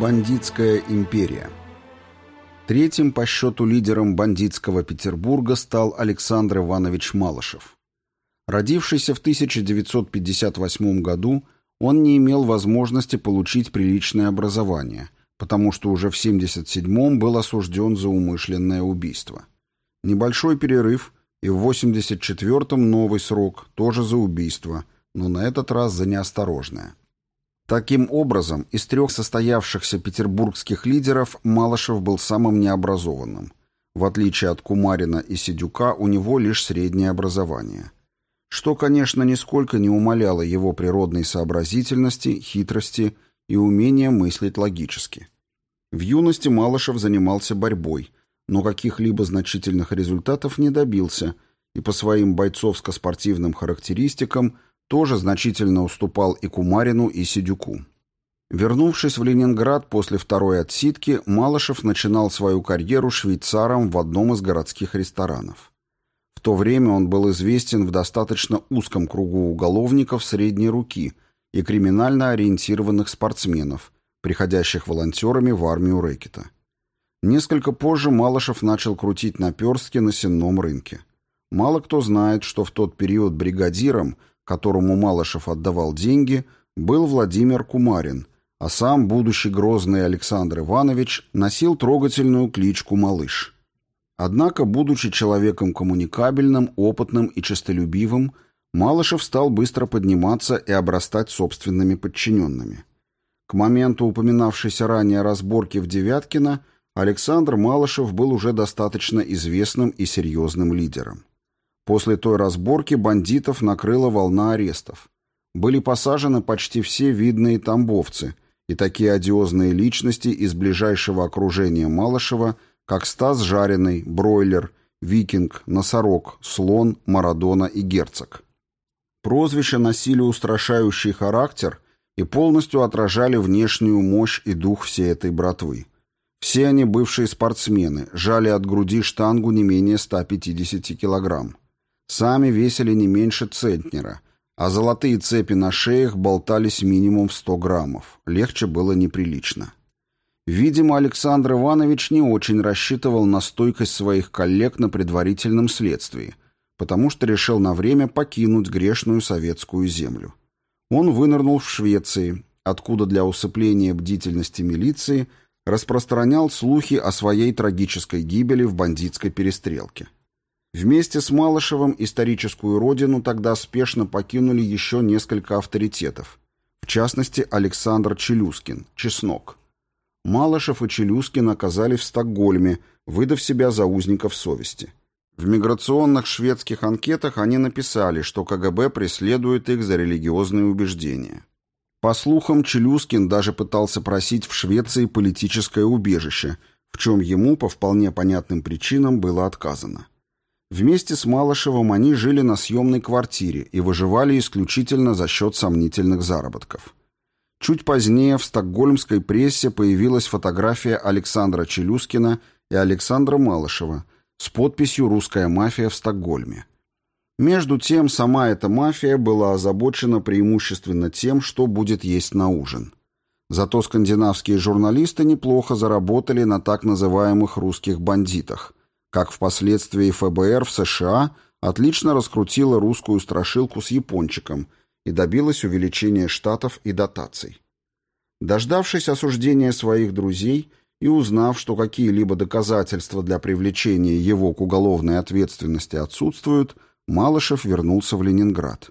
Бандитская империя Третьим по счету лидером бандитского Петербурга стал Александр Иванович Малышев. Родившийся в 1958 году, он не имел возможности получить приличное образование, потому что уже в 1977 был осужден за умышленное убийство. Небольшой перерыв, и в 1984-м новый срок, тоже за убийство, но на этот раз за неосторожное. Таким образом, из трех состоявшихся петербургских лидеров Малышев был самым необразованным. В отличие от Кумарина и Сидюка, у него лишь среднее образование. Что, конечно, нисколько не умаляло его природной сообразительности, хитрости и умения мыслить логически. В юности Малышев занимался борьбой, но каких-либо значительных результатов не добился и по своим бойцовско-спортивным характеристикам – тоже значительно уступал и Кумарину, и Сидюку. Вернувшись в Ленинград после второй отсидки, Малышев начинал свою карьеру швейцаром в одном из городских ресторанов. В то время он был известен в достаточно узком кругу уголовников средней руки и криминально ориентированных спортсменов, приходящих волонтерами в армию рэкета. Несколько позже Малышев начал крутить наперстки на сенном рынке. Мало кто знает, что в тот период бригадиром – которому Малышев отдавал деньги, был Владимир Кумарин, а сам будущий грозный Александр Иванович носил трогательную кличку «Малыш». Однако, будучи человеком коммуникабельным, опытным и честолюбивым, Малышев стал быстро подниматься и обрастать собственными подчиненными. К моменту упоминавшейся ранее разборки в Девяткино Александр Малышев был уже достаточно известным и серьезным лидером. После той разборки бандитов накрыла волна арестов. Были посажены почти все видные тамбовцы и такие одиозные личности из ближайшего окружения Малышева, как Стас Жареный, Бройлер, Викинг, Носорог, Слон, Марадона и Герцог. Прозвища носили устрашающий характер и полностью отражали внешнюю мощь и дух всей этой братвы. Все они бывшие спортсмены, жали от груди штангу не менее 150 килограмм. Сами весили не меньше центнера, а золотые цепи на шеях болтались минимум в 100 граммов. Легче было неприлично. Видимо, Александр Иванович не очень рассчитывал на стойкость своих коллег на предварительном следствии, потому что решил на время покинуть грешную советскую землю. Он вынырнул в Швеции, откуда для усыпления бдительности милиции распространял слухи о своей трагической гибели в бандитской перестрелке. Вместе с Малышевым историческую родину тогда спешно покинули еще несколько авторитетов, в частности Александр Челюскин, Чеснок. Малышев и Челюскин оказались в Стокгольме, выдав себя за узников совести. В миграционных шведских анкетах они написали, что КГБ преследует их за религиозные убеждения. По слухам, Челюскин даже пытался просить в Швеции политическое убежище, в чем ему по вполне понятным причинам было отказано. Вместе с Малышевым они жили на съемной квартире и выживали исключительно за счет сомнительных заработков. Чуть позднее в стокгольмской прессе появилась фотография Александра Челюскина и Александра Малышева с подписью «Русская мафия в Стокгольме». Между тем, сама эта мафия была озабочена преимущественно тем, что будет есть на ужин. Зато скандинавские журналисты неплохо заработали на так называемых «русских бандитах», как впоследствии ФБР в США отлично раскрутила русскую страшилку с япончиком и добилась увеличения штатов и дотаций. Дождавшись осуждения своих друзей и узнав, что какие-либо доказательства для привлечения его к уголовной ответственности отсутствуют, Малышев вернулся в Ленинград.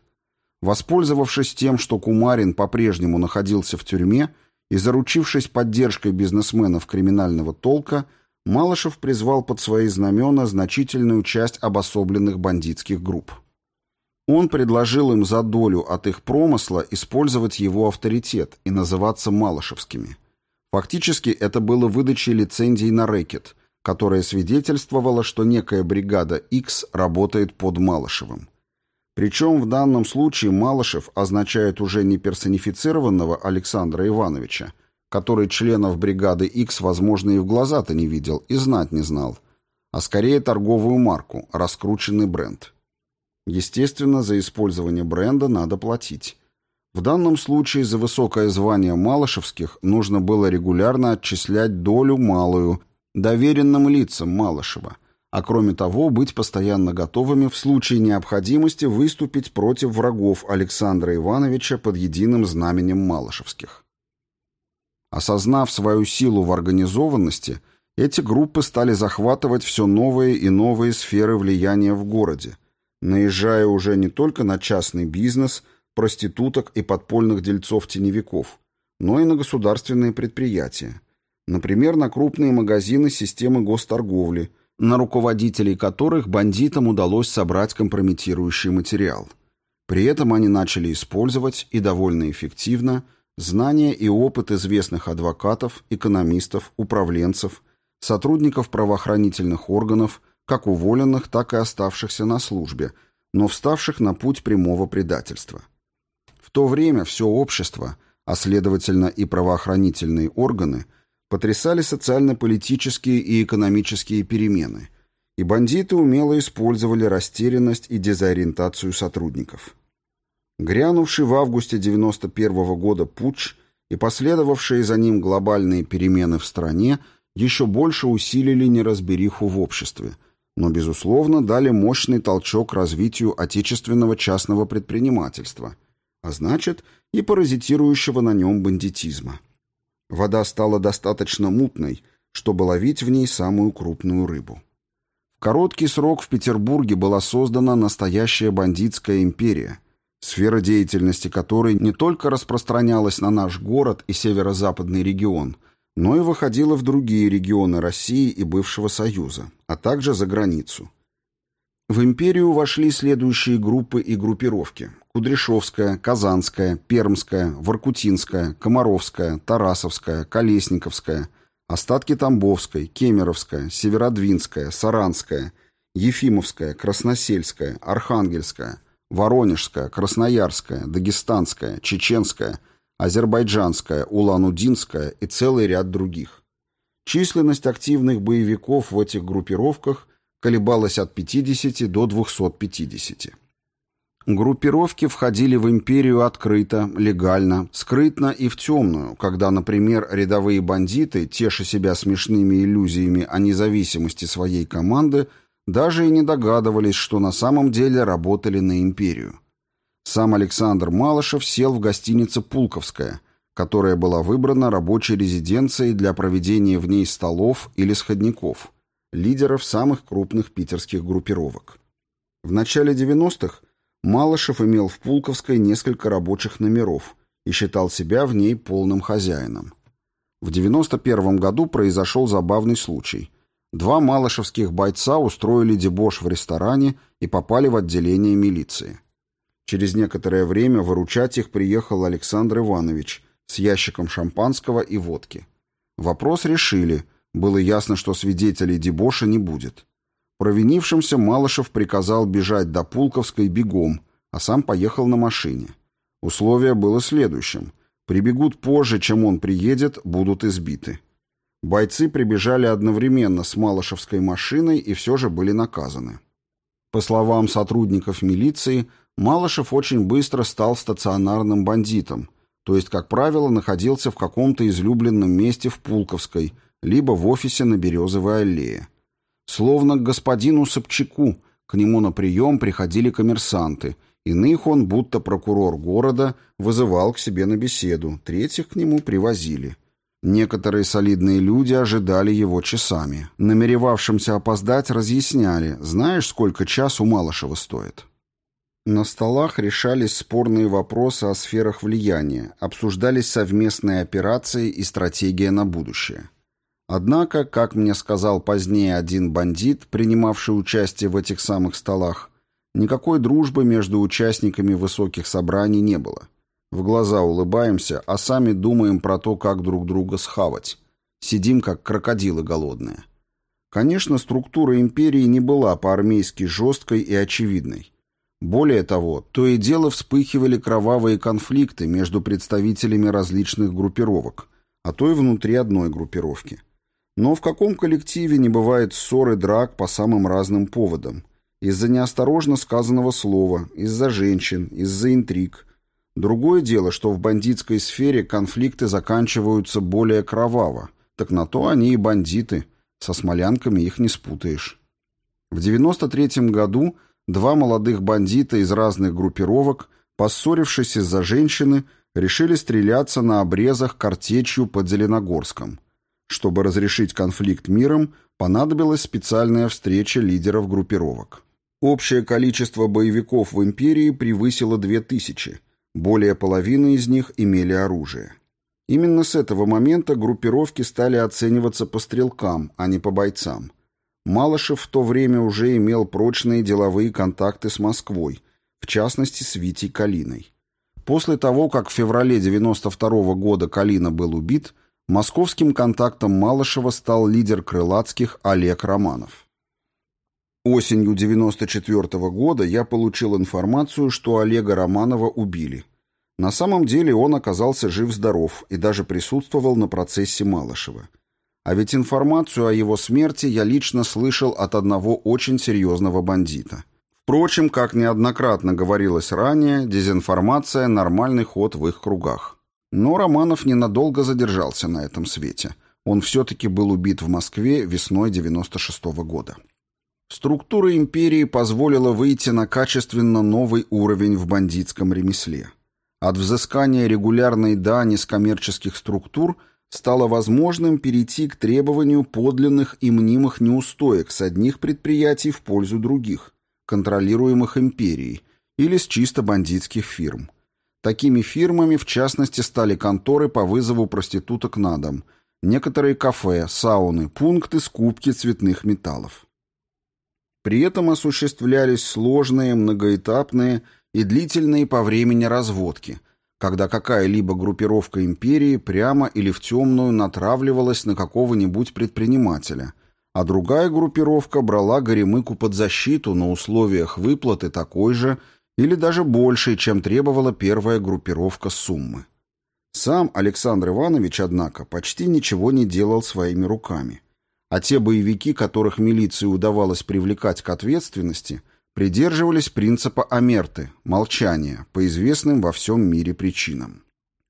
Воспользовавшись тем, что Кумарин по-прежнему находился в тюрьме и заручившись поддержкой бизнесменов криминального толка – Малышев призвал под свои знамена значительную часть обособленных бандитских групп. Он предложил им за долю от их промысла использовать его авторитет и называться Малышевскими. Фактически это было выдачей лицензий на рэкет, которая свидетельствовала, что некая бригада X работает под Малышевым. Причем в данном случае Малышев означает уже не персонифицированного Александра Ивановича, который членов бригады X, возможно, и в глаза-то не видел и знать не знал, а скорее торговую марку, раскрученный бренд. Естественно, за использование бренда надо платить. В данном случае за высокое звание Малышевских нужно было регулярно отчислять долю малую доверенным лицам Малышева, а кроме того быть постоянно готовыми в случае необходимости выступить против врагов Александра Ивановича под единым знаменем Малышевских. Осознав свою силу в организованности, эти группы стали захватывать все новые и новые сферы влияния в городе, наезжая уже не только на частный бизнес, проституток и подпольных дельцов-теневиков, но и на государственные предприятия. Например, на крупные магазины системы госторговли, на руководителей которых бандитам удалось собрать компрометирующий материал. При этом они начали использовать, и довольно эффективно, знания и опыт известных адвокатов, экономистов, управленцев, сотрудников правоохранительных органов, как уволенных, так и оставшихся на службе, но вставших на путь прямого предательства. В то время все общество, а следовательно и правоохранительные органы, потрясали социально-политические и экономические перемены, и бандиты умело использовали растерянность и дезориентацию сотрудников. Грянувший в августе 91 -го года путч и последовавшие за ним глобальные перемены в стране еще больше усилили неразбериху в обществе – но, безусловно, дали мощный толчок развитию отечественного частного предпринимательства, а значит, и паразитирующего на нем бандитизма. Вода стала достаточно мутной, чтобы ловить в ней самую крупную рыбу. В короткий срок в Петербурге была создана настоящая бандитская империя, сфера деятельности которой не только распространялась на наш город и северо-западный регион – но и выходила в другие регионы России и бывшего Союза, а также за границу. В империю вошли следующие группы и группировки. Кудряшовская, Казанская, Пермская, Воркутинская, Комаровская, Тарасовская, Колесниковская, остатки Тамбовской, Кемеровская, Северодвинская, Саранская, Ефимовская, Красносельская, Архангельская, Воронежская, Красноярская, Дагестанская, Чеченская, азербайджанская, улан-удинская и целый ряд других. Численность активных боевиков в этих группировках колебалась от 50 до 250. Группировки входили в империю открыто, легально, скрытно и в темную, когда, например, рядовые бандиты, теша себя смешными иллюзиями о независимости своей команды, даже и не догадывались, что на самом деле работали на империю. Сам Александр Малышев сел в гостинице «Пулковская», которая была выбрана рабочей резиденцией для проведения в ней столов или сходников, лидеров самых крупных питерских группировок. В начале 90-х Малышев имел в Пулковской несколько рабочих номеров и считал себя в ней полным хозяином. В 91 году произошел забавный случай. Два малышевских бойца устроили дебош в ресторане и попали в отделение милиции. Через некоторое время выручать их приехал Александр Иванович с ящиком шампанского и водки. Вопрос решили. Было ясно, что свидетелей дебоша не будет. Провинившимся Малышев приказал бежать до Пулковской бегом, а сам поехал на машине. Условие было следующим. Прибегут позже, чем он приедет, будут избиты. Бойцы прибежали одновременно с Малышевской машиной и все же были наказаны. По словам сотрудников милиции, Малышев очень быстро стал стационарным бандитом, то есть, как правило, находился в каком-то излюбленном месте в Пулковской, либо в офисе на Березовой аллее. Словно к господину Собчаку, к нему на прием приходили коммерсанты, иных он, будто прокурор города, вызывал к себе на беседу, третьих к нему привозили. Некоторые солидные люди ожидали его часами. Намеревавшимся опоздать разъясняли, знаешь, сколько час у Малышева стоит? На столах решались спорные вопросы о сферах влияния, обсуждались совместные операции и стратегия на будущее. Однако, как мне сказал позднее один бандит, принимавший участие в этих самых столах, никакой дружбы между участниками высоких собраний не было. В глаза улыбаемся, а сами думаем про то, как друг друга схавать. Сидим, как крокодилы голодные. Конечно, структура империи не была по-армейски жесткой и очевидной. Более того, то и дело вспыхивали кровавые конфликты между представителями различных группировок, а то и внутри одной группировки. Но в каком коллективе не бывает ссор и драк по самым разным поводам? Из-за неосторожно сказанного слова, из-за женщин, из-за интриг. Другое дело, что в бандитской сфере конфликты заканчиваются более кроваво. Так на то они и бандиты. Со смолянками их не спутаешь. В 93 году два молодых бандита из разных группировок, поссорившись из-за женщины, решили стреляться на обрезах картечью под Зеленогорском. Чтобы разрешить конфликт миром, понадобилась специальная встреча лидеров группировок. Общее количество боевиков в империи превысило 2000, более половины из них имели оружие. Именно с этого момента группировки стали оцениваться по стрелкам, а не по бойцам. Малышев в то время уже имел прочные деловые контакты с Москвой, в частности с Витей Калиной. После того, как в феврале 92 -го года Калина был убит, московским контактом Малышева стал лидер крылатских Олег Романов. Осенью 94 -го года я получил информацию, что Олега Романова убили. На самом деле он оказался жив-здоров и даже присутствовал на процессе Малышева. А ведь информацию о его смерти я лично слышал от одного очень серьезного бандита. Впрочем, как неоднократно говорилось ранее, дезинформация – нормальный ход в их кругах. Но Романов ненадолго задержался на этом свете. Он все-таки был убит в Москве весной 96 -го года. Структура империи позволила выйти на качественно новый уровень в бандитском ремесле. От взыскания регулярной дани с коммерческих структур стало возможным перейти к требованию подлинных и мнимых неустоек с одних предприятий в пользу других – контролируемых империей, или с чисто бандитских фирм. Такими фирмами, в частности, стали конторы по вызову проституток на дом, некоторые кафе, сауны, пункты скупки цветных металлов. При этом осуществлялись сложные, многоэтапные и длительные по времени разводки, когда какая-либо группировка империи прямо или в темную натравливалась на какого-нибудь предпринимателя, а другая группировка брала Горемыку под защиту на условиях выплаты такой же или даже большей, чем требовала первая группировка суммы. Сам Александр Иванович, однако, почти ничего не делал своими руками. А те боевики, которых милиции удавалось привлекать к ответственности, придерживались принципа омерты, молчания, по известным во всем мире причинам.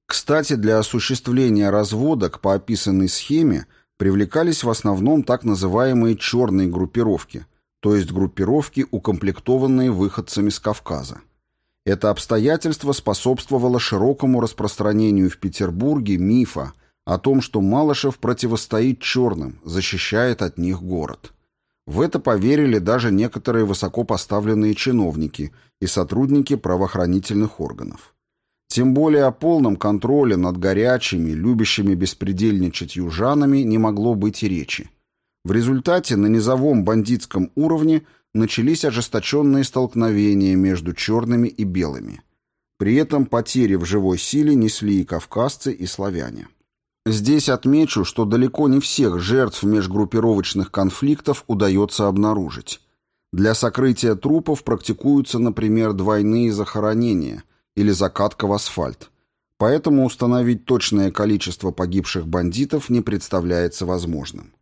Кстати, для осуществления разводок по описанной схеме – привлекались в основном так называемые «черные группировки», то есть группировки, укомплектованные выходцами с Кавказа. Это обстоятельство способствовало широкому распространению в Петербурге мифа о том, что Малышев противостоит черным, защищает от них город. В это поверили даже некоторые высокопоставленные чиновники и сотрудники правоохранительных органов. Тем более о полном контроле над горячими, любящими беспредельничать южанами не могло быть и речи. В результате на низовом бандитском уровне начались ожесточенные столкновения между черными и белыми. При этом потери в живой силе несли и кавказцы, и славяне. Здесь отмечу, что далеко не всех жертв межгруппировочных конфликтов удается обнаружить. Для сокрытия трупов практикуются, например, двойные захоронения – или закатка в асфальт. Поэтому установить точное количество погибших бандитов не представляется возможным.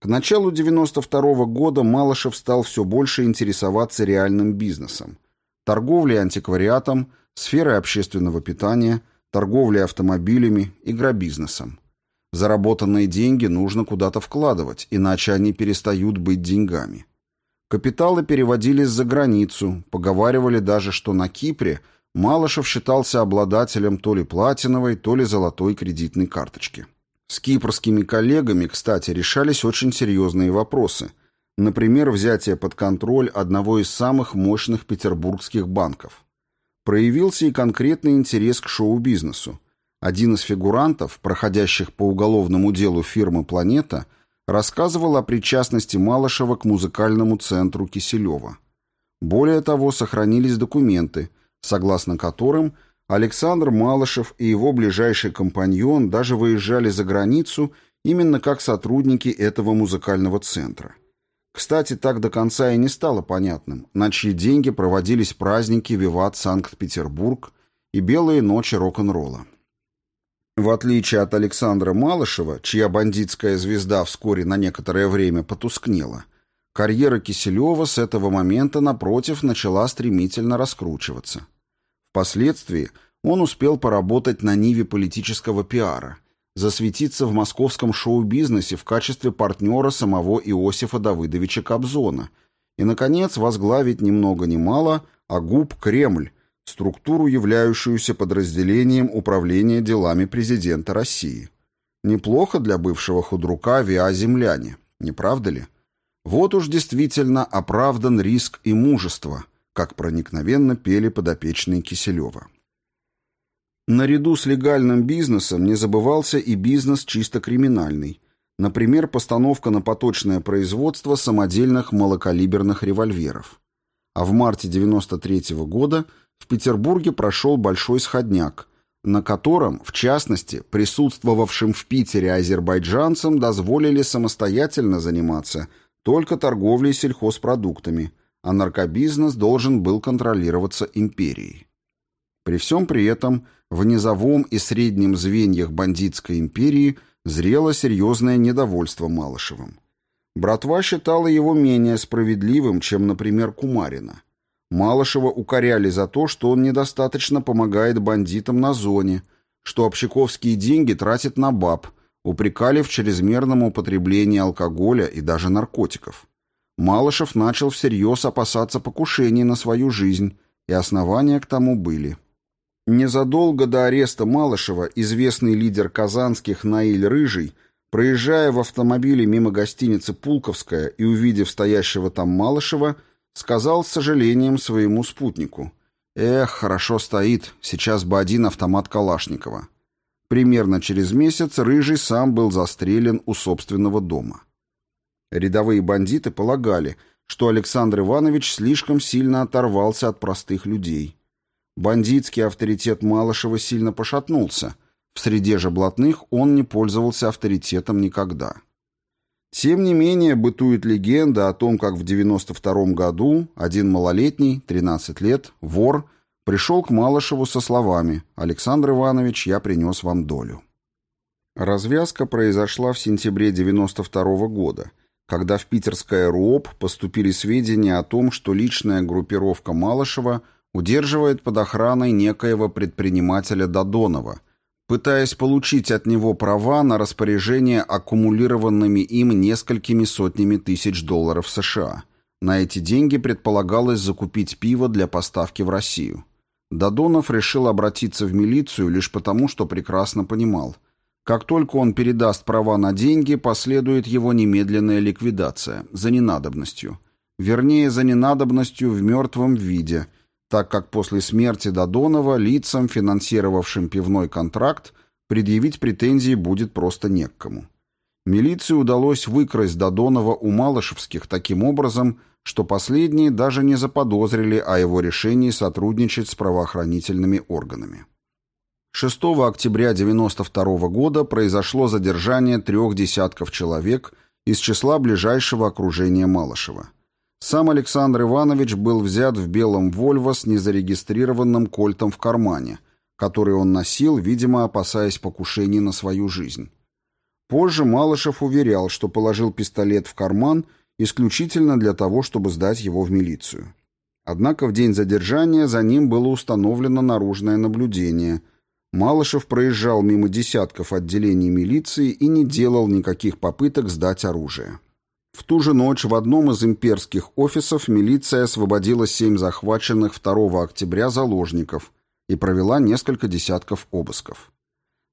К началу 92 -го года Малышев стал все больше интересоваться реальным бизнесом. Торговлей антиквариатом, сферой общественного питания, торговлей автомобилями, игробизнесом. Заработанные деньги нужно куда-то вкладывать, иначе они перестают быть деньгами. Капиталы переводились за границу, поговаривали даже, что на Кипре – Малышев считался обладателем то ли платиновой, то ли золотой кредитной карточки. С кипрскими коллегами, кстати, решались очень серьезные вопросы. Например, взятие под контроль одного из самых мощных петербургских банков. Проявился и конкретный интерес к шоу-бизнесу. Один из фигурантов, проходящих по уголовному делу фирмы «Планета», рассказывал о причастности Малышева к музыкальному центру Киселева. Более того, сохранились документы – согласно которым Александр Малышев и его ближайший компаньон даже выезжали за границу именно как сотрудники этого музыкального центра. Кстати, так до конца и не стало понятным, на чьи деньги проводились праздники «Виват Санкт-Петербург» и «Белые ночи рок-н-ролла». В отличие от Александра Малышева, чья бандитская звезда вскоре на некоторое время потускнела, карьера Киселева с этого момента, напротив, начала стремительно раскручиваться. Впоследствии Он успел поработать на ниве политического пиара, засветиться в московском шоу-бизнесе в качестве партнера самого Иосифа Давыдовича Кобзона и, наконец, возглавить ни много ни мало, а ГУП «Кремль», структуру, являющуюся подразделением управления делами президента России. Неплохо для бывшего худрука авиаземляне, не правда ли? Вот уж действительно оправдан риск и мужество, как проникновенно пели подопечные Киселева. Наряду с легальным бизнесом не забывался и бизнес чисто криминальный. Например, постановка на поточное производство самодельных малокалиберных револьверов. А в марте 93 -го года в Петербурге прошел большой сходняк, на котором, в частности, присутствовавшим в Питере азербайджанцам дозволили самостоятельно заниматься только торговлей сельхозпродуктами, а наркобизнес должен был контролироваться империей. При всем при этом в низовом и среднем звеньях бандитской империи зрело серьезное недовольство Малышевым. Братва считала его менее справедливым, чем, например, Кумарина. Малышева укоряли за то, что он недостаточно помогает бандитам на зоне, что общаковские деньги тратит на баб, упрекали в чрезмерном употреблении алкоголя и даже наркотиков. Малышев начал всерьез опасаться покушений на свою жизнь, и основания к тому были. Незадолго до ареста Малышева известный лидер казанских Наиль Рыжий, проезжая в автомобиле мимо гостиницы «Пулковская» и увидев стоящего там Малышева, сказал с сожалением своему спутнику. «Эх, хорошо стоит, сейчас бы один автомат Калашникова». Примерно через месяц Рыжий сам был застрелен у собственного дома. Рядовые бандиты полагали, что Александр Иванович слишком сильно оторвался от простых людей. Бандитский авторитет Малышева сильно пошатнулся. В среде же блатных он не пользовался авторитетом никогда. Тем не менее, бытует легенда о том, как в 92 году один малолетний, 13 лет, вор, пришел к Малышеву со словами «Александр Иванович, я принес вам долю». Развязка произошла в сентябре 92 года, когда в питерское РУОП поступили сведения о том, что личная группировка Малышева удерживает под охраной некоего предпринимателя Додонова – пытаясь получить от него права на распоряжение аккумулированными им несколькими сотнями тысяч долларов США. На эти деньги предполагалось закупить пиво для поставки в Россию. Додонов решил обратиться в милицию лишь потому, что прекрасно понимал. Как только он передаст права на деньги, последует его немедленная ликвидация, за ненадобностью. Вернее, за ненадобностью в мертвом виде – так как после смерти Додонова лицам, финансировавшим пивной контракт, предъявить претензии будет просто не к кому. Милиции удалось выкрасть Додонова у Малышевских таким образом, что последние даже не заподозрили о его решении сотрудничать с правоохранительными органами. 6 октября 1992 года произошло задержание трех десятков человек из числа ближайшего окружения Малышева. Сам Александр Иванович был взят в белом «Вольво» с незарегистрированным кольтом в кармане, который он носил, видимо, опасаясь покушений на свою жизнь. Позже Малышев уверял, что положил пистолет в карман исключительно для того, чтобы сдать его в милицию. Однако в день задержания за ним было установлено наружное наблюдение. Малышев проезжал мимо десятков отделений милиции и не делал никаких попыток сдать оружие. В ту же ночь в одном из имперских офисов милиция освободила семь захваченных 2 октября заложников и провела несколько десятков обысков.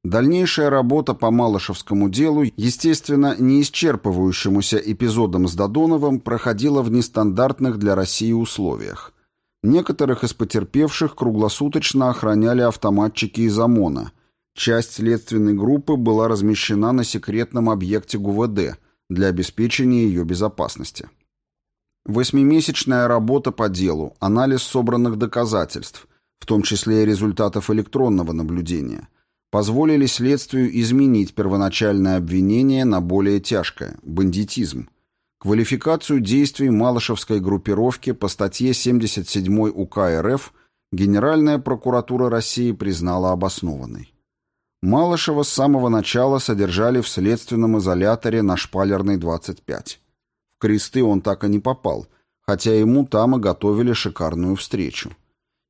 Дальнейшая работа по Малышевскому делу, естественно, не исчерпывающемуся эпизодом с Додоновым, проходила в нестандартных для России условиях. Некоторых из потерпевших круглосуточно охраняли автоматчики из ОМОНа. Часть следственной группы была размещена на секретном объекте ГУВД – для обеспечения ее безопасности. Восьмимесячная работа по делу, анализ собранных доказательств, в том числе и результатов электронного наблюдения, позволили следствию изменить первоначальное обвинение на более тяжкое – бандитизм. Квалификацию действий Малышевской группировки по статье 77 УК РФ Генеральная прокуратура России признала обоснованной. Малышева с самого начала содержали в следственном изоляторе на Шпалерной, 25. В кресты он так и не попал, хотя ему там и готовили шикарную встречу.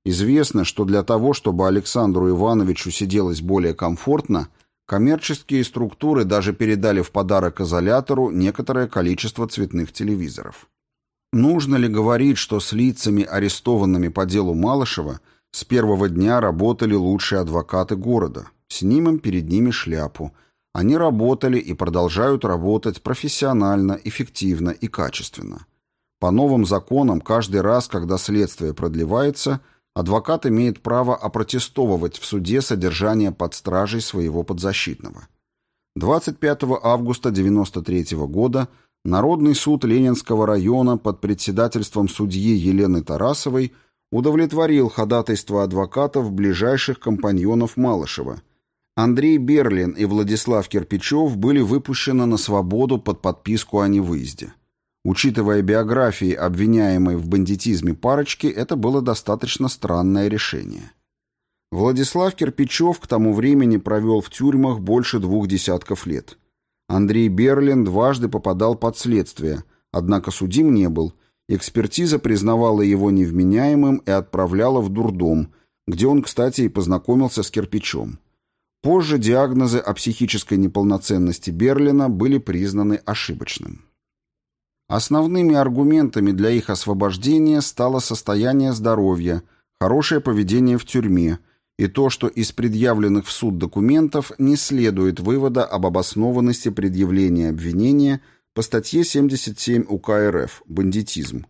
Известно, что для того, чтобы Александру Ивановичу сиделось более комфортно, коммерческие структуры даже передали в подарок изолятору некоторое количество цветных телевизоров. Нужно ли говорить, что с лицами, арестованными по делу Малышева, с первого дня работали лучшие адвокаты города? Снимем перед ними шляпу. Они работали и продолжают работать профессионально, эффективно и качественно. По новым законам, каждый раз, когда следствие продлевается, адвокат имеет право опротестовывать в суде содержание под стражей своего подзащитного. 25 августа 1993 года Народный суд Ленинского района под председательством судьи Елены Тарасовой удовлетворил ходатайство адвокатов ближайших компаньонов Малышева. Андрей Берлин и Владислав Кирпичев были выпущены на свободу под подписку о невыезде. Учитывая биографии обвиняемой в бандитизме парочки, это было достаточно странное решение. Владислав Кирпичев к тому времени провел в тюрьмах больше двух десятков лет. Андрей Берлин дважды попадал под следствие, однако судим не был. Экспертиза признавала его невменяемым и отправляла в дурдом, где он, кстати, и познакомился с кирпичом. Позже диагнозы о психической неполноценности Берлина были признаны ошибочным. Основными аргументами для их освобождения стало состояние здоровья, хорошее поведение в тюрьме и то, что из предъявленных в суд документов не следует вывода об обоснованности предъявления обвинения по статье 77 УК РФ «Бандитизм».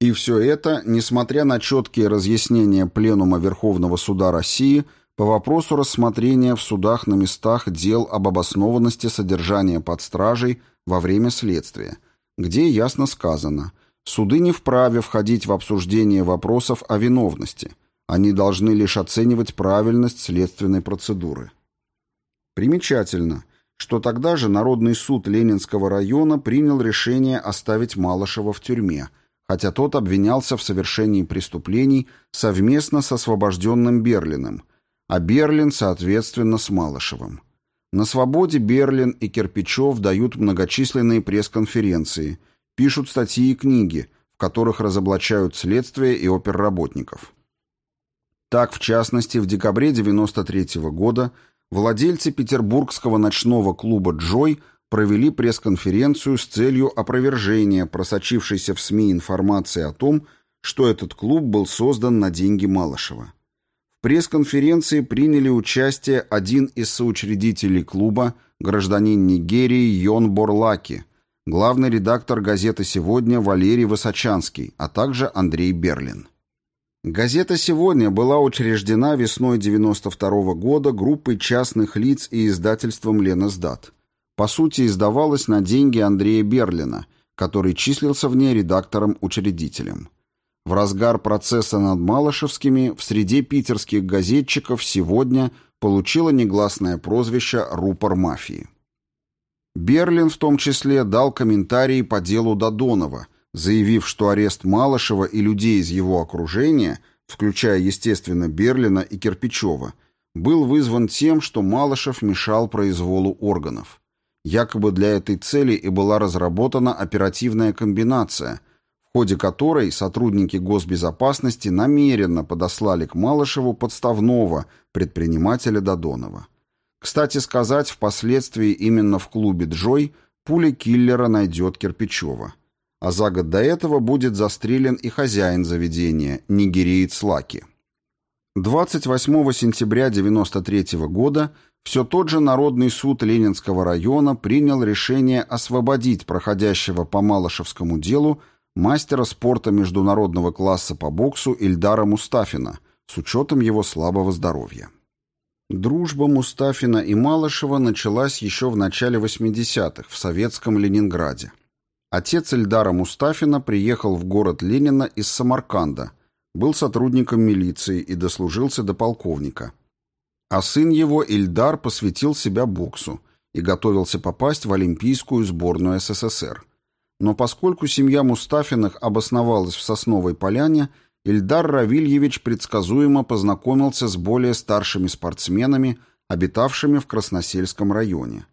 И все это, несмотря на четкие разъяснения Пленума Верховного Суда России по вопросу рассмотрения в судах на местах дел об обоснованности содержания под стражей во время следствия – где ясно сказано, суды не вправе входить в обсуждение вопросов о виновности, они должны лишь оценивать правильность следственной процедуры. Примечательно, что тогда же Народный суд Ленинского района принял решение оставить Малышева в тюрьме, хотя тот обвинялся в совершении преступлений совместно с освобожденным Берлиным, а Берлин, соответственно, с Малышевым. На свободе Берлин и Кирпичев дают многочисленные пресс-конференции, пишут статьи и книги, в которых разоблачают следствие и оперработников. Так, в частности, в декабре 1993 года владельцы петербургского ночного клуба «Джой» провели пресс-конференцию с целью опровержения просочившейся в СМИ информации о том, что этот клуб был создан на деньги Малышева пресс-конференции приняли участие один из соучредителей клуба, гражданин Нигерии Йон Борлаки, главный редактор газеты «Сегодня» Валерий Высочанский, а также Андрей Берлин. Газета «Сегодня» была учреждена весной 1992 года группой частных лиц и издательством «Ленэсдат». По сути, издавалась на деньги Андрея Берлина, который числился в ней редактором-учредителем. В разгар процесса над Малышевскими в среде питерских газетчиков сегодня получила негласное прозвище «рупор мафии». Берлин в том числе дал комментарии по делу Додонова, заявив, что арест Малышева и людей из его окружения, включая, естественно, Берлина и Кирпичева, был вызван тем, что Малышев мешал произволу органов. Якобы для этой цели и была разработана оперативная комбинация – в ходе которой сотрудники госбезопасности намеренно подослали к Малышеву подставного предпринимателя Додонова. Кстати сказать, впоследствии именно в клубе «Джой» пуля киллера найдет Кирпичева. А за год до этого будет застрелен и хозяин заведения, нигериец Лаки. 28 сентября 1993 года все тот же Народный суд Ленинского района принял решение освободить проходящего по Малышевскому делу мастера спорта международного класса по боксу Ильдара Мустафина с учетом его слабого здоровья. Дружба Мустафина и Малышева началась еще в начале 80-х в советском Ленинграде. Отец Ильдара Мустафина приехал в город Ленина из Самарканда, был сотрудником милиции и дослужился до полковника. А сын его, Ильдар, посвятил себя боксу и готовился попасть в Олимпийскую сборную СССР – но поскольку семья Мустафиных обосновалась в Сосновой Поляне, Ильдар Равильевич предсказуемо познакомился с более старшими спортсменами, обитавшими в Красносельском районе,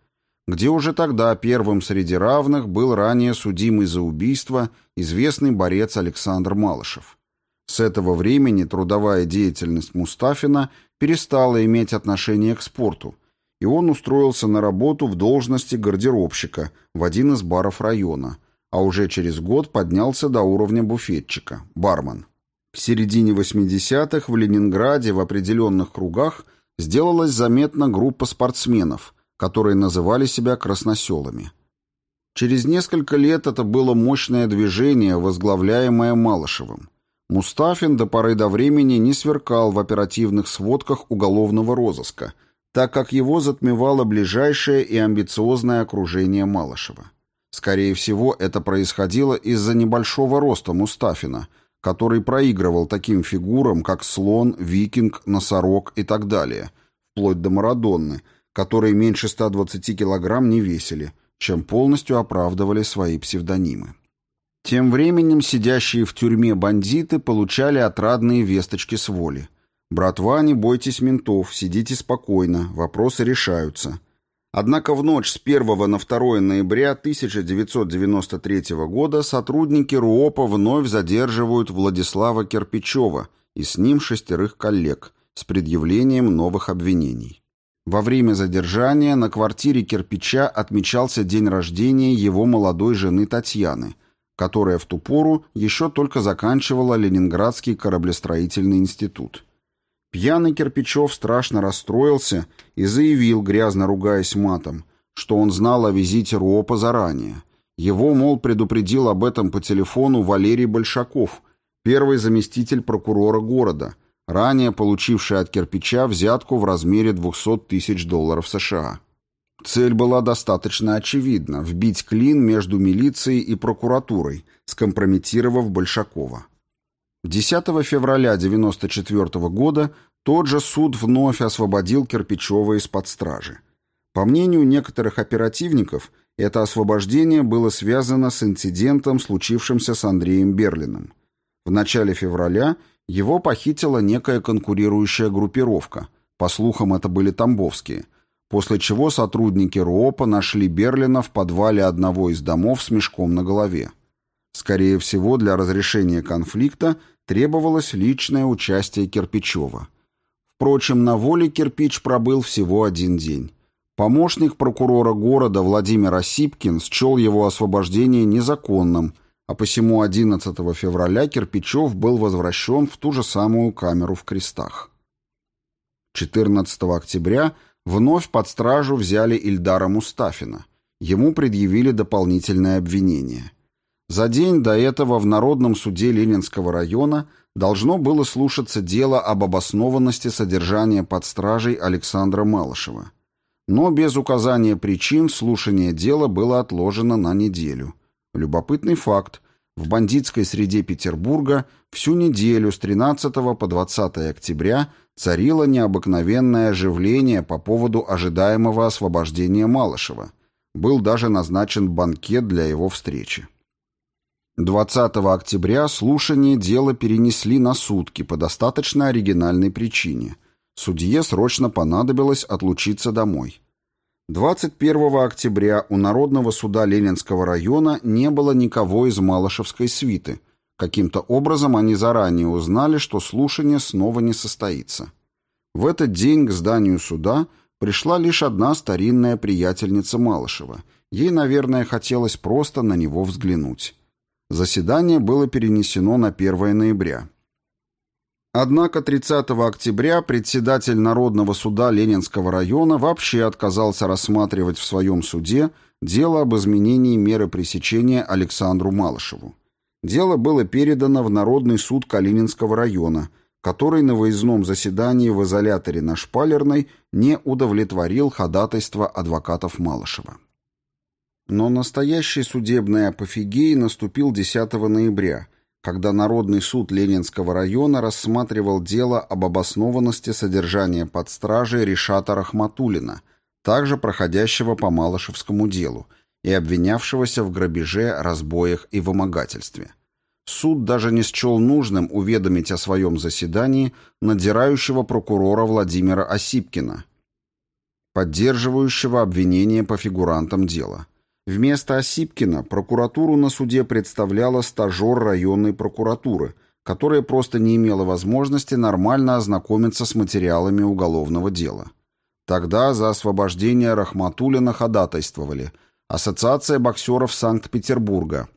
где уже тогда первым среди равных был ранее судимый за убийство известный борец Александр Малышев. С этого времени трудовая деятельность Мустафина перестала иметь отношение к спорту, и он устроился на работу в должности гардеробщика в один из баров района, а уже через год поднялся до уровня буфетчика, бармен. В середине 80-х в Ленинграде в определенных кругах сделалась заметна группа спортсменов, которые называли себя красноселами. Через несколько лет это было мощное движение, возглавляемое Малышевым. Мустафин до поры до времени не сверкал в оперативных сводках уголовного розыска, так как его затмевало ближайшее и амбициозное окружение Малышева. Скорее всего, это происходило из-за небольшого роста Мустафина, который проигрывал таким фигурам, как слон, викинг, носорог и так далее, вплоть до Марадонны, которые меньше 120 килограмм не весили, чем полностью оправдывали свои псевдонимы. Тем временем сидящие в тюрьме бандиты получали отрадные весточки с воли. «Братва, не бойтесь ментов, сидите спокойно, вопросы решаются». Однако в ночь с 1 на 2 ноября 1993 года сотрудники РУОПа вновь задерживают Владислава Кирпичева и с ним шестерых коллег с предъявлением новых обвинений. Во время задержания на квартире Кирпича отмечался день рождения его молодой жены Татьяны, которая в ту пору еще только заканчивала Ленинградский кораблестроительный институт. Пьяный Кирпичев страшно расстроился и заявил, грязно ругаясь матом, что он знал о визите РУОПа заранее. Его, мол, предупредил об этом по телефону Валерий Большаков, первый заместитель прокурора города, ранее получивший от Кирпича взятку в размере 200 тысяч долларов США. Цель была достаточно очевидна – вбить клин между милицией и прокуратурой, скомпрометировав Большакова. 10 февраля 1994 года тот же суд вновь освободил Кирпичева из-под стражи. По мнению некоторых оперативников, это освобождение было связано с инцидентом, случившимся с Андреем Берлиным. В начале февраля его похитила некая конкурирующая группировка, по слухам это были тамбовские, после чего сотрудники РУОПа нашли Берлина в подвале одного из домов с мешком на голове. Скорее всего, для разрешения конфликта требовалось личное участие Кирпичева. Впрочем, на воле Кирпич пробыл всего один день. Помощник прокурора города Владимир Осипкин счел его освобождение незаконным, а посему 11 февраля Кирпичев был возвращен в ту же самую камеру в крестах. 14 октября вновь под стражу взяли Ильдара Мустафина. Ему предъявили дополнительное обвинение – за день до этого в Народном суде Ленинского района должно было слушаться дело об обоснованности содержания под стражей Александра Малышева. Но без указания причин слушание дела было отложено на неделю. Любопытный факт. В бандитской среде Петербурга всю неделю с 13 по 20 октября царило необыкновенное оживление по поводу ожидаемого освобождения Малышева. Был даже назначен банкет для его встречи. 20 октября слушание дела перенесли на сутки по достаточно оригинальной причине. Судье срочно понадобилось отлучиться домой. 21 октября у Народного суда Ленинского района не было никого из Малышевской свиты. Каким-то образом они заранее узнали, что слушание снова не состоится. В этот день к зданию суда пришла лишь одна старинная приятельница Малышева. Ей, наверное, хотелось просто на него взглянуть. Заседание было перенесено на 1 ноября. Однако 30 октября председатель Народного суда Ленинского района вообще отказался рассматривать в своем суде дело об изменении меры пресечения Александру Малышеву. Дело было передано в Народный суд Калининского района, который на выездном заседании в изоляторе на Шпалерной не удовлетворил ходатайство адвокатов Малышева. Но настоящий судебный апофигей наступил 10 ноября, когда Народный суд Ленинского района рассматривал дело об обоснованности содержания под стражей Ришата Рахматулина, также проходящего по Малышевскому делу, и обвинявшегося в грабеже, разбоях и вымогательстве. Суд даже не счел нужным уведомить о своем заседании надзирающего прокурора Владимира Осипкина, поддерживающего обвинение по фигурантам дела. Вместо Осипкина прокуратуру на суде представляла стажер районной прокуратуры, которая просто не имела возможности нормально ознакомиться с материалами уголовного дела. Тогда за освобождение Рахматуллина ходатайствовали Ассоциация боксеров Санкт-Петербурга,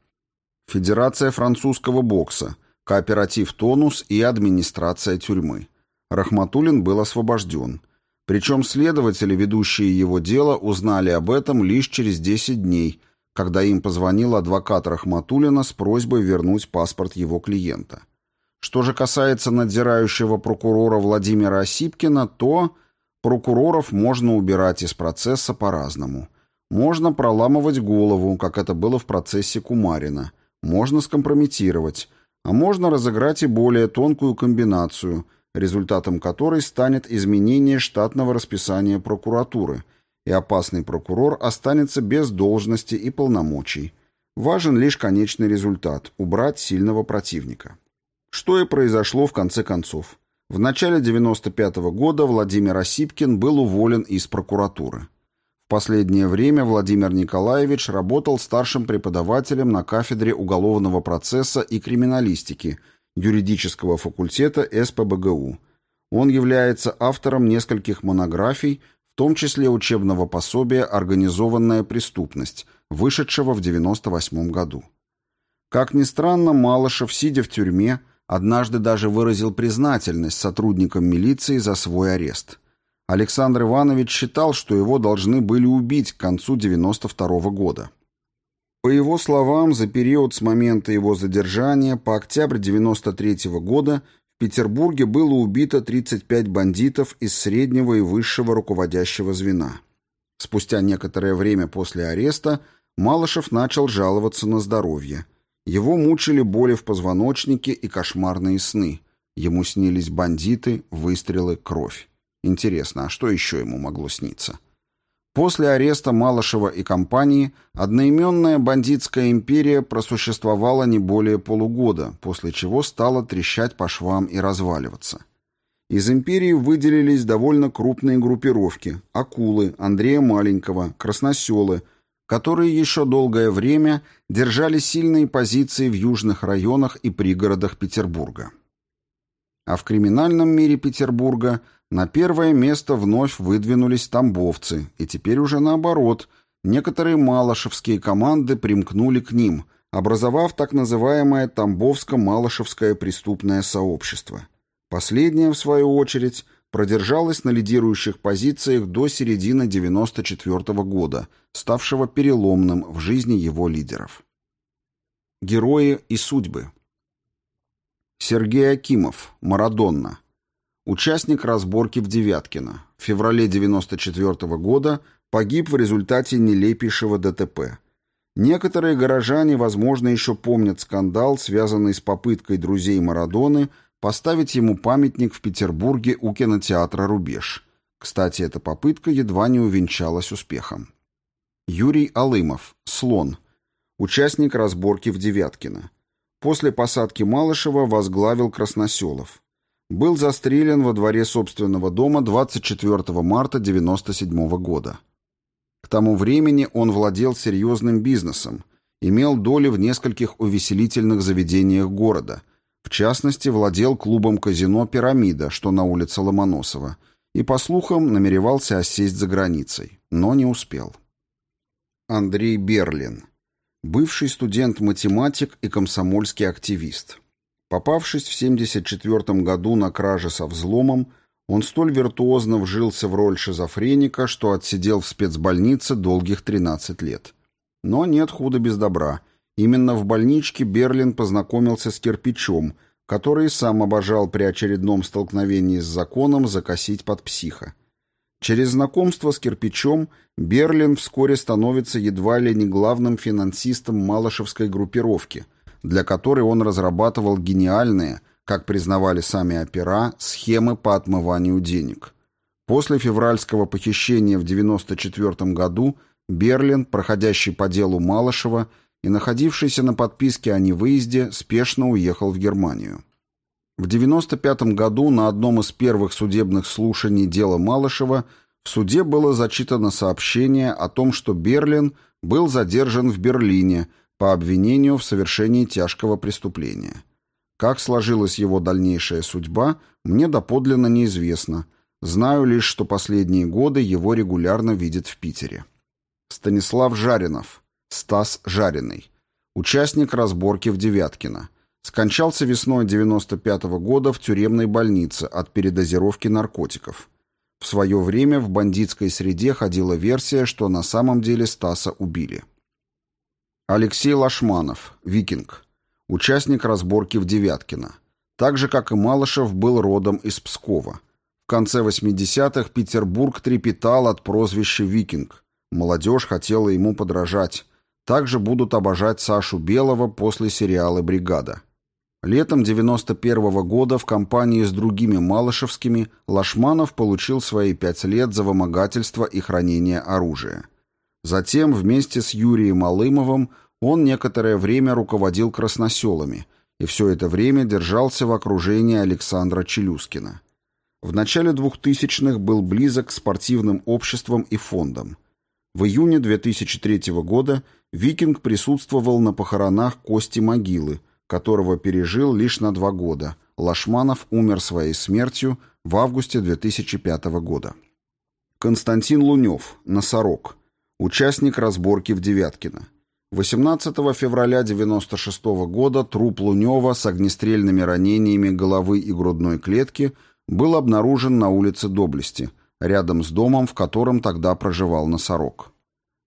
Федерация французского бокса, кооператив «Тонус» и администрация тюрьмы. Рахматуллин был освобожден. Причем следователи, ведущие его дело, узнали об этом лишь через 10 дней, когда им позвонил адвокат Рахматуллина с просьбой вернуть паспорт его клиента. Что же касается надзирающего прокурора Владимира Осипкина, то прокуроров можно убирать из процесса по-разному. Можно проламывать голову, как это было в процессе Кумарина. Можно скомпрометировать. А можно разыграть и более тонкую комбинацию, результатом которой станет изменение штатного расписания прокуратуры, и опасный прокурор останется без должности и полномочий. Важен лишь конечный результат – убрать сильного противника. Что и произошло в конце концов. В начале 1995 -го года Владимир Осипкин был уволен из прокуратуры. В последнее время Владимир Николаевич работал старшим преподавателем на кафедре уголовного процесса и криминалистики юридического факультета СПБГУ. Он является автором нескольких монографий, в том числе учебного пособия «Организованная преступность», вышедшего в 1998 году. Как ни странно, Малышев, сидя в тюрьме, Однажды даже выразил признательность сотрудникам милиции за свой арест. Александр Иванович считал, что его должны были убить к концу 92 -го года. По его словам, за период с момента его задержания по октябрь 93 -го года в Петербурге было убито 35 бандитов из среднего и высшего руководящего звена. Спустя некоторое время после ареста Малышев начал жаловаться на здоровье. Его мучили боли в позвоночнике и кошмарные сны. Ему снились бандиты, выстрелы, кровь. Интересно, а что еще ему могло сниться? После ареста Малышева и компании одноименная бандитская империя просуществовала не более полугода, после чего стала трещать по швам и разваливаться. Из империи выделились довольно крупные группировки – Акулы, Андрея Маленького, Красноселы, которые еще долгое время держали сильные позиции в южных районах и пригородах Петербурга. А в криминальном мире Петербурга на первое место вновь выдвинулись тамбовцы, и теперь уже наоборот, некоторые малышевские команды примкнули к ним, образовав так называемое Тамбовско-Малышевское преступное сообщество. Последнее, в свою очередь, продержалась на лидирующих позициях до середины 1994 года, ставшего переломным в жизни его лидеров. Герои и судьбы. Сергей Акимов, Марадонна. Участник разборки в Девяткино. В феврале 1994 года погиб в результате нелепейшего ДТП. Некоторые горожане, возможно, еще помнят скандал, связанный с попыткой друзей Марадоны поставить ему памятник в Петербурге у кинотеатра «Рубеж». Кстати, эта попытка едва не увенчалась успехом. Юрий Алымов, «Слон», участник разборки в Девяткино. После посадки Малышева возглавил Красноселов. Был застрелен во дворе собственного дома 24 марта 1997 года. К тому времени он владел серьезным бизнесом, имел доли в нескольких увеселительных заведениях города – в частности, владел клубом казино «Пирамида», что на улице Ломоносова, и, по слухам, намеревался осесть за границей, но не успел. Андрей Берлин. Бывший студент-математик и комсомольский активист. Попавшись в 1974 году на краже со взломом, он столь виртуозно вжился в роль шизофреника, что отсидел в спецбольнице долгих 13 лет. Но нет худа без добра – Именно в больничке Берлин познакомился с кирпичом, который сам обожал при очередном столкновении с законом закосить под психа. Через знакомство с кирпичом Берлин вскоре становится едва ли не главным финансистом малышевской группировки, для которой он разрабатывал гениальные, как признавали сами опера, схемы по отмыванию денег. После февральского похищения в 1994 году Берлин, проходящий по делу Малышева, и находившийся на подписке о невыезде, спешно уехал в Германию. В 1995 году на одном из первых судебных слушаний дела Малышева в суде было зачитано сообщение о том, что Берлин был задержан в Берлине по обвинению в совершении тяжкого преступления. Как сложилась его дальнейшая судьба, мне доподлинно неизвестно. Знаю лишь, что последние годы его регулярно видят в Питере. Станислав Жаринов. Стас Жариный. Участник разборки в Девяткино. Скончался весной 95 -го года в тюремной больнице от передозировки наркотиков. В свое время в бандитской среде ходила версия, что на самом деле Стаса убили. Алексей Лашманов, викинг. Участник разборки в Девяткино. Так же, как и Малышев, был родом из Пскова. В конце 80-х Петербург трепетал от прозвища «Викинг». Молодежь хотела ему подражать. Также будут обожать Сашу Белого после сериала «Бригада». Летом 91 -го года в компании с другими Малышевскими Лашманов получил свои пять лет за вымогательство и хранение оружия. Затем вместе с Юрием Малымовым он некоторое время руководил красноселами и все это время держался в окружении Александра Челюскина. В начале 2000-х был близок к спортивным обществам и фондам. В июне 2003 года Викинг присутствовал на похоронах Кости Могилы – которого пережил лишь на два года. Лашманов умер своей смертью в августе 2005 года. Константин Лунев, носорог, участник разборки в Девяткино. 18 февраля 1996 года труп Лунева с огнестрельными ранениями головы и грудной клетки был обнаружен на улице Доблести, рядом с домом, в котором тогда проживал носорог.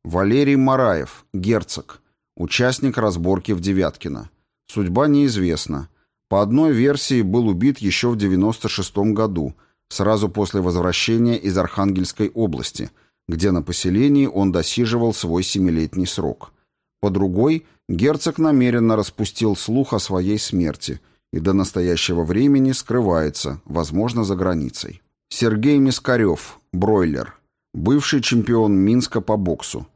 Валерий Мараев, герцог, участник разборки в Девяткино. Судьба неизвестна. По одной версии был убит еще в 96 году, сразу после возвращения из Архангельской области, где на поселении он досиживал свой семилетний срок. По другой, герцог намеренно распустил слух о своей смерти и до настоящего времени скрывается, возможно, за границей. Сергей Мискарев, бройлер, бывший чемпион Минска по боксу,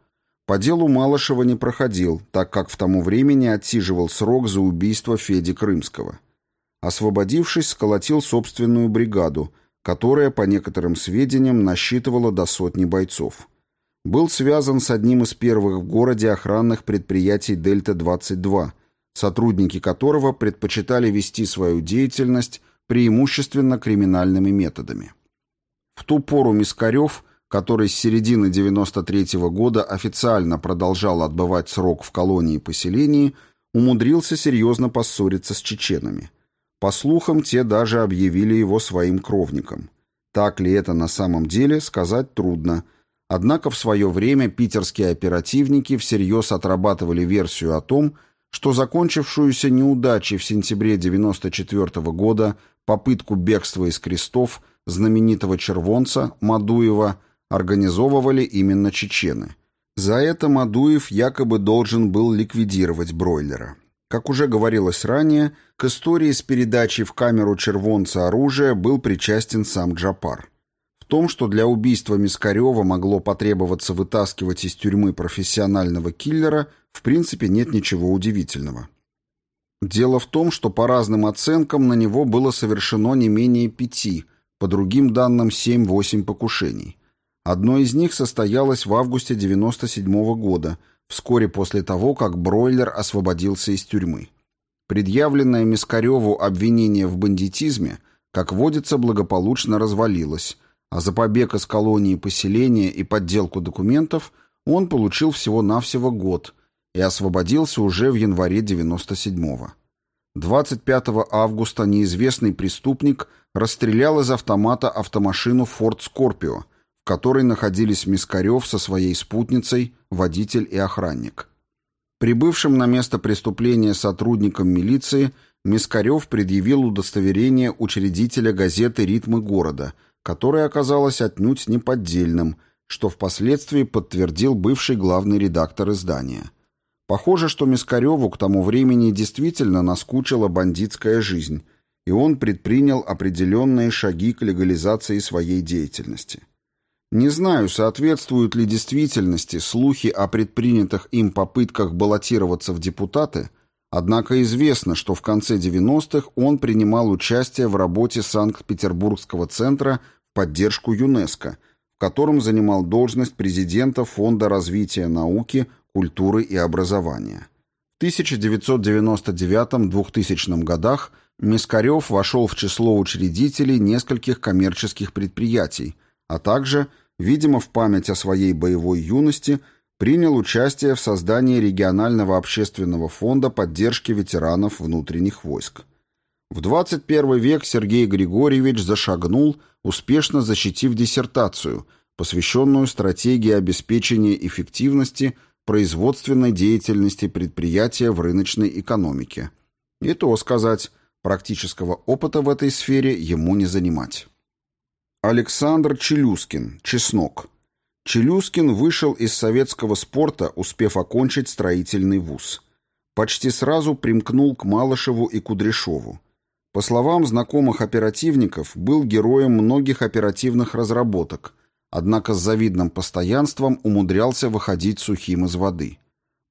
по делу Малышева не проходил, так как в тому времени отсиживал срок за убийство Феди Крымского. Освободившись, сколотил собственную бригаду, которая, по некоторым сведениям, насчитывала до сотни бойцов. Был связан с одним из первых в городе охранных предприятий «Дельта-22», сотрудники которого предпочитали вести свою деятельность преимущественно криминальными методами. В ту пору Мискарев – который с середины 93 -го года официально продолжал отбывать срок в колонии-поселении, умудрился серьезно поссориться с чеченами. По слухам, те даже объявили его своим кровником. Так ли это на самом деле, сказать трудно. Однако в свое время питерские оперативники всерьез отрабатывали версию о том, что закончившуюся неудачей в сентябре 94 -го года попытку бегства из крестов знаменитого червонца Мадуева – организовывали именно чечены. За это Мадуев якобы должен был ликвидировать бройлера. Как уже говорилось ранее, к истории с передачей в камеру червонца оружия был причастен сам Джапар. В том, что для убийства Мискарева могло потребоваться вытаскивать из тюрьмы профессионального киллера, в принципе нет ничего удивительного. Дело в том, что по разным оценкам на него было совершено не менее пяти, по другим данным 7-8 покушений. Одно из них состоялось в августе 1997 года, вскоре после того, как Бройлер освободился из тюрьмы. Предъявленное Мискареву обвинение в бандитизме, как водится, благополучно развалилось, а за побег из колонии поселения и подделку документов он получил всего-навсего год и освободился уже в январе 97-го. 25 августа неизвестный преступник расстрелял из автомата автомашину Ford Scorpio – которой находились Мискарев со своей спутницей, водитель и охранник. Прибывшим на место преступления сотрудникам милиции Мискарев предъявил удостоверение учредителя газеты «Ритмы города», которое оказалось отнюдь неподдельным, что впоследствии подтвердил бывший главный редактор издания. Похоже, что Мискареву к тому времени действительно наскучила бандитская жизнь, и он предпринял определенные шаги к легализации своей деятельности. Не знаю, соответствуют ли действительности слухи о предпринятых им попытках баллотироваться в депутаты, однако известно, что в конце 90-х он принимал участие в работе Санкт-Петербургского центра в поддержку ЮНЕСКО, в котором занимал должность президента Фонда развития науки, культуры и образования. В 1999-2000 годах Мискарев вошел в число учредителей нескольких коммерческих предприятий, а также, видимо, в память о своей боевой юности, принял участие в создании регионального общественного фонда поддержки ветеранов внутренних войск. В 21 век Сергей Григорьевич зашагнул, успешно защитив диссертацию, посвященную стратегии обеспечения эффективности производственной деятельности предприятия в рыночной экономике. И то сказать, практического опыта в этой сфере ему не занимать. Александр Челюскин, Чеснок. Челюскин вышел из советского спорта, успев окончить строительный вуз. Почти сразу примкнул к Малышеву и Кудряшову. По словам знакомых оперативников, был героем многих оперативных разработок, однако с завидным постоянством умудрялся выходить сухим из воды.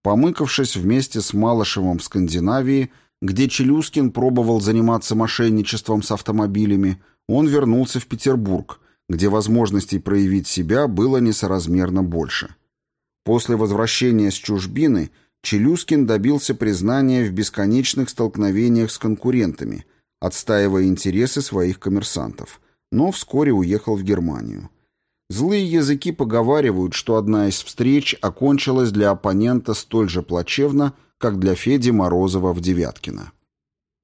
Помыкавшись вместе с Малышевым в Скандинавии, где Челюскин пробовал заниматься мошенничеством с автомобилями, он вернулся в Петербург, где возможностей проявить себя было несоразмерно больше. После возвращения с чужбины Челюскин добился признания в бесконечных столкновениях с конкурентами – отстаивая интересы своих коммерсантов, но вскоре уехал в Германию. Злые языки поговаривают, что одна из встреч окончилась для оппонента столь же плачевно, как для Феди Морозова в Девяткино.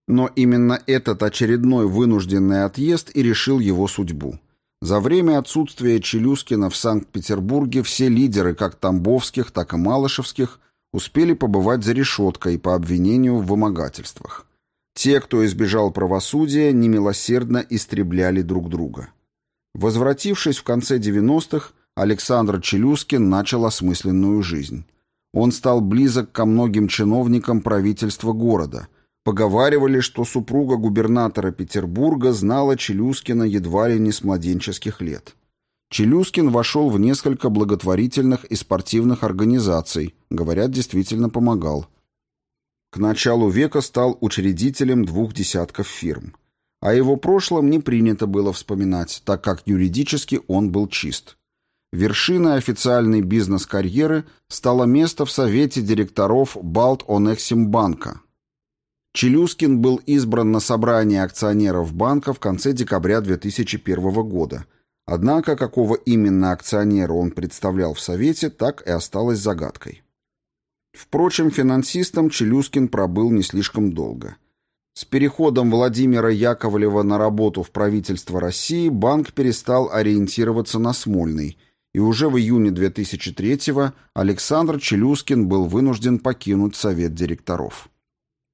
Но именно этот очередной вынужденный отъезд и решил его судьбу. За время отсутствия Челюскина в Санкт-Петербурге все лидеры как Тамбовских, так и Малышевских успели побывать за решеткой по обвинению в вымогательствах. Те, кто избежал правосудия, немилосердно истребляли друг друга. Возвратившись в конце 90-х, Александр Челюскин начал осмысленную жизнь. Он стал близок ко многим чиновникам правительства города. Поговаривали, что супруга губернатора Петербурга знала Челюскина едва ли не с младенческих лет. Челюскин вошел в несколько благотворительных и спортивных организаций, говорят, действительно помогал. К началу века стал учредителем двух десятков фирм. О его прошлом не принято было вспоминать, так как юридически он был чист. Вершиной официальной бизнес-карьеры стало место в совете директоров Балт-Онексимбанка. Челюскин был избран на собрание акционеров банка в конце декабря 2001 года. Однако, какого именно акционера он представлял в совете, так и осталось загадкой. Впрочем, финансистом Челюскин пробыл не слишком долго. С переходом Владимира Яковлева на работу в правительство России банк перестал ориентироваться на Смольный, и уже в июне 2003-го Александр Челюскин был вынужден покинуть совет директоров.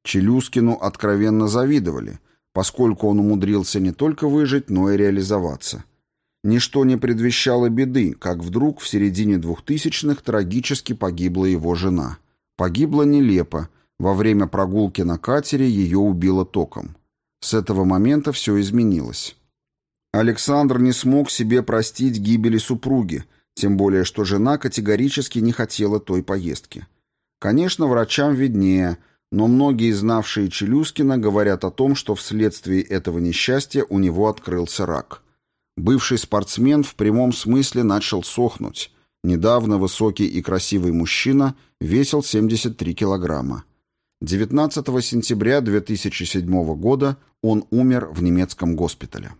Челюскину откровенно завидовали, поскольку он умудрился не только выжить, но и реализоваться. Ничто не предвещало беды, как вдруг в середине 2000-х трагически погибла его жена – Погибла нелепо. Во время прогулки на катере ее убило током. С этого момента все изменилось. Александр не смог себе простить гибели супруги, тем более что жена категорически не хотела той поездки. Конечно, врачам виднее, но многие, знавшие Челюскина, говорят о том, что вследствие этого несчастья у него открылся рак. Бывший спортсмен в прямом смысле начал сохнуть, Недавно высокий и красивый мужчина весил 73 килограмма. 19 сентября 2007 года он умер в немецком госпитале.